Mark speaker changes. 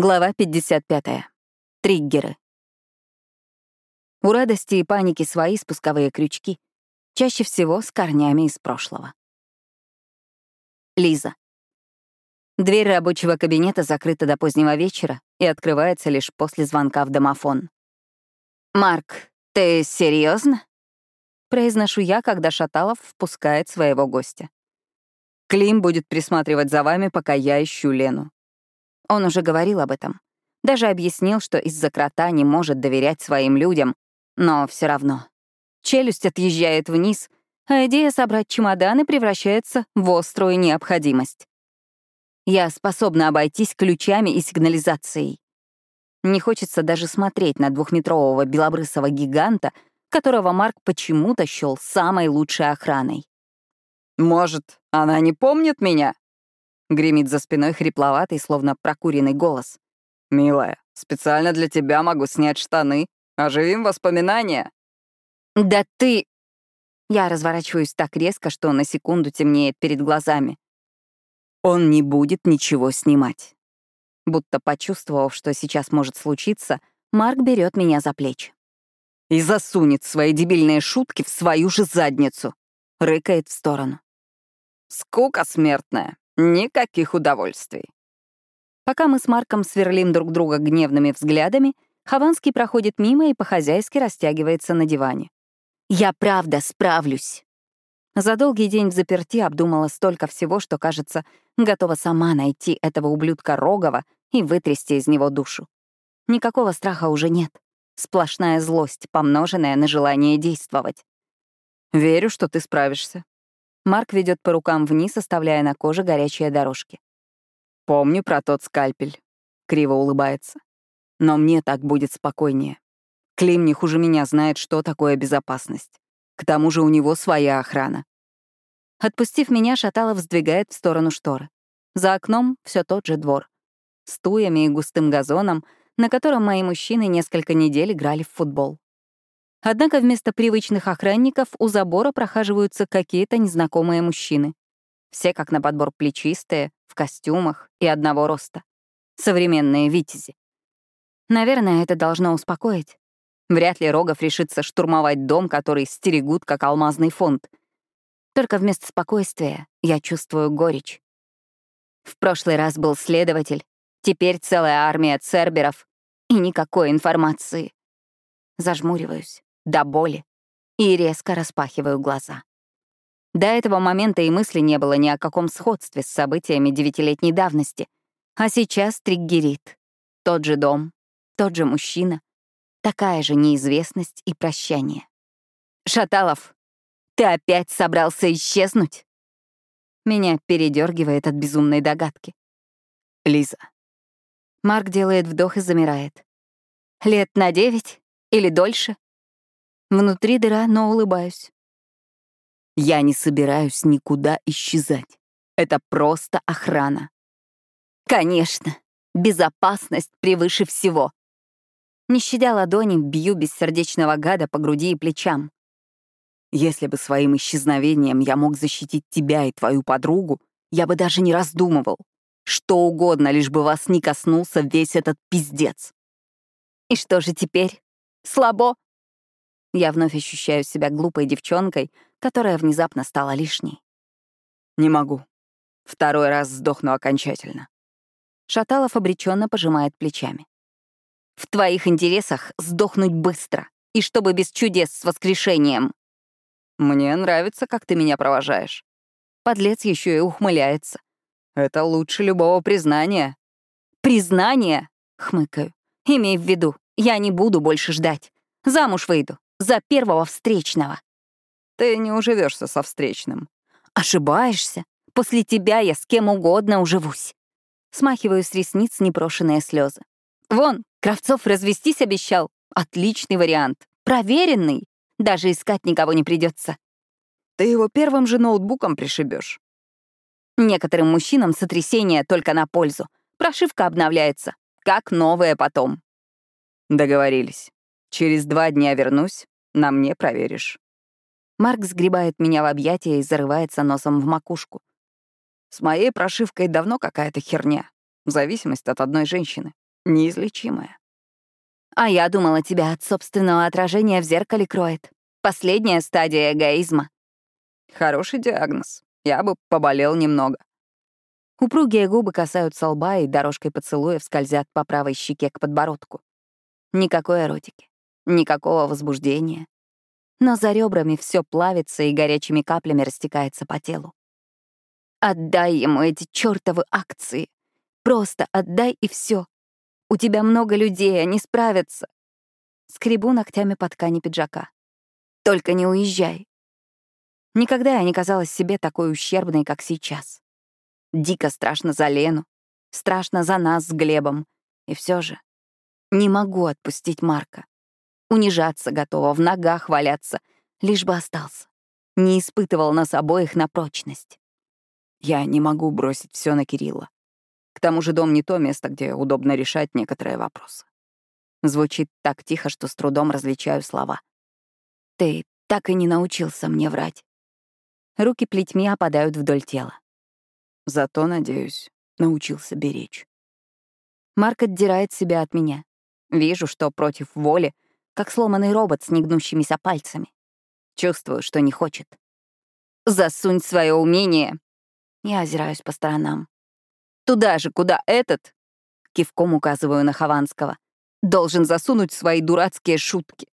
Speaker 1: Глава 55. Триггеры. У радости и паники свои спусковые крючки, чаще всего с корнями из прошлого. Лиза. Дверь рабочего кабинета закрыта до позднего вечера и открывается лишь после звонка в домофон. «Марк, ты серьезно? произношу я, когда Шаталов впускает своего гостя. «Клим будет присматривать за вами, пока я ищу Лену», он уже говорил об этом. Даже объяснил, что из-за крота не может доверять своим людям, но все равно. Челюсть отъезжает вниз, а идея собрать чемоданы превращается в острую необходимость. Я способна обойтись ключами и сигнализацией. Не хочется даже смотреть на двухметрового белобрысого гиганта, которого Марк почему-то счел самой лучшей охраной.
Speaker 2: «Может, она не помнит меня?» Гремит за спиной хрипловатый, словно прокуренный голос. «Милая, специально для тебя могу снять штаны. Оживим воспоминания».
Speaker 1: «Да ты...» Я разворачиваюсь так резко, что на секунду темнеет перед глазами.
Speaker 2: Он не будет ничего снимать.
Speaker 1: Будто почувствовав, что сейчас может случиться, Марк берет меня за плечи.
Speaker 2: И засунет свои дебильные шутки в свою же задницу. Рыкает в сторону. Скука смертная. Никаких удовольствий.
Speaker 1: Пока мы с Марком сверлим друг друга гневными взглядами, Хованский проходит мимо и по-хозяйски растягивается на диване. «Я правда справлюсь!» За долгий день в заперти обдумала столько всего, что, кажется, готова сама найти этого ублюдка Рогова и вытрясти из него душу. Никакого страха уже нет. Сплошная злость, помноженная на желание действовать.
Speaker 2: «Верю, что ты справишься»,
Speaker 1: Марк ведет по рукам вниз, оставляя на коже горячие дорожки.
Speaker 2: «Помню про тот скальпель», — криво улыбается. «Но мне так будет спокойнее. Клим не хуже меня знает, что такое безопасность. К тому же у него своя охрана».
Speaker 1: Отпустив меня, Шаталов сдвигает в сторону шторы. За окном все тот же двор. С туями и густым газоном, на котором мои мужчины несколько недель играли в футбол. Однако вместо привычных охранников у забора прохаживаются какие-то незнакомые мужчины. Все как на подбор плечистые, в костюмах и одного роста. Современные витязи. Наверное, это должно успокоить. Вряд ли Рогов решится штурмовать дом, который стерегут как алмазный фонд. Только вместо спокойствия я чувствую горечь. В прошлый раз был следователь, теперь целая армия церберов и никакой информации. Зажмуриваюсь до боли и резко распахиваю глаза. До этого момента и мысли не было ни о каком сходстве с событиями девятилетней давности. А сейчас триггерит. Тот же дом, тот же мужчина, такая же неизвестность и прощание. «Шаталов, ты опять собрался исчезнуть?» Меня передергивает от безумной догадки.
Speaker 2: «Лиза».
Speaker 1: Марк делает вдох и замирает. «Лет на девять или дольше?» Внутри дыра, но улыбаюсь.
Speaker 2: Я не собираюсь никуда исчезать. Это просто охрана.
Speaker 1: Конечно, безопасность превыше всего. Не щадя ладони, бью бессердечного гада по груди и плечам.
Speaker 2: Если бы своим исчезновением я мог защитить тебя и твою подругу, я бы даже не раздумывал. Что угодно, лишь бы вас не коснулся весь этот пиздец.
Speaker 1: И что же теперь? Слабо? Я вновь ощущаю себя глупой девчонкой, которая внезапно стала лишней.
Speaker 2: «Не могу. Второй раз сдохну окончательно».
Speaker 1: Шаталов обреченно пожимает плечами. «В твоих интересах сдохнуть быстро, и чтобы без чудес с воскрешением».
Speaker 2: «Мне нравится, как ты меня провожаешь».
Speaker 1: Подлец еще и ухмыляется.
Speaker 2: «Это лучше любого признания».
Speaker 1: «Признание?» — хмыкаю. «Имей в виду, я не буду больше ждать. Замуж выйду, за первого встречного.
Speaker 2: Ты не уживешься со встречным.
Speaker 1: Ошибаешься. После тебя я с кем угодно уживусь. Смахиваю с ресниц непрошенные слезы. Вон, Кравцов развестись обещал. Отличный вариант. Проверенный. Даже искать никого не придется.
Speaker 2: Ты его первым же ноутбуком пришибешь.
Speaker 1: Некоторым мужчинам сотрясение только на пользу. Прошивка обновляется. Как новая потом.
Speaker 2: Договорились. Через два дня вернусь, на мне проверишь.
Speaker 1: Марк сгребает меня в объятия и зарывается носом в макушку.
Speaker 2: С моей прошивкой давно какая-то херня. Зависимость от одной женщины. Неизлечимая.
Speaker 1: А я думала, тебя от собственного отражения в зеркале кроет. Последняя стадия эгоизма.
Speaker 2: Хороший диагноз. Я бы поболел немного.
Speaker 1: Упругие губы касаются лба и дорожкой поцелуев скользят по правой щеке к подбородку. Никакой эротики, никакого возбуждения. Но за ребрами все плавится и горячими каплями растекается по телу. Отдай ему эти чертовы акции. Просто отдай и все. У тебя много людей, они справятся. Скребу ногтями по ткани пиджака. Только не уезжай. Никогда я не казалась себе такой ущербной, как сейчас. Дико страшно за Лену, страшно за нас с Глебом. И все же не могу отпустить Марка. Унижаться готова, в ногах валяться, лишь бы остался. Не испытывал нас обоих на прочность.
Speaker 2: Я не могу бросить все на Кирилла. К тому же дом не то место, где удобно решать некоторые вопросы.
Speaker 1: Звучит так тихо, что с трудом различаю слова. Ты так и не научился мне врать. Руки плетьми опадают вдоль тела.
Speaker 2: Зато, надеюсь, научился беречь.
Speaker 1: Марк отдирает себя от меня. Вижу, что против воли, как сломанный робот с негнущимися пальцами. Чувствую, что не хочет. «Засунь свое умение!» Я озираюсь по сторонам. «Туда же, куда этот?» Кивком указываю на Хованского. «Должен засунуть свои дурацкие шутки».